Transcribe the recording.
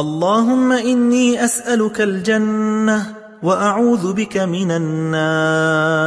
اللهم إني أسألك الجنة وأعوذ بك من النار.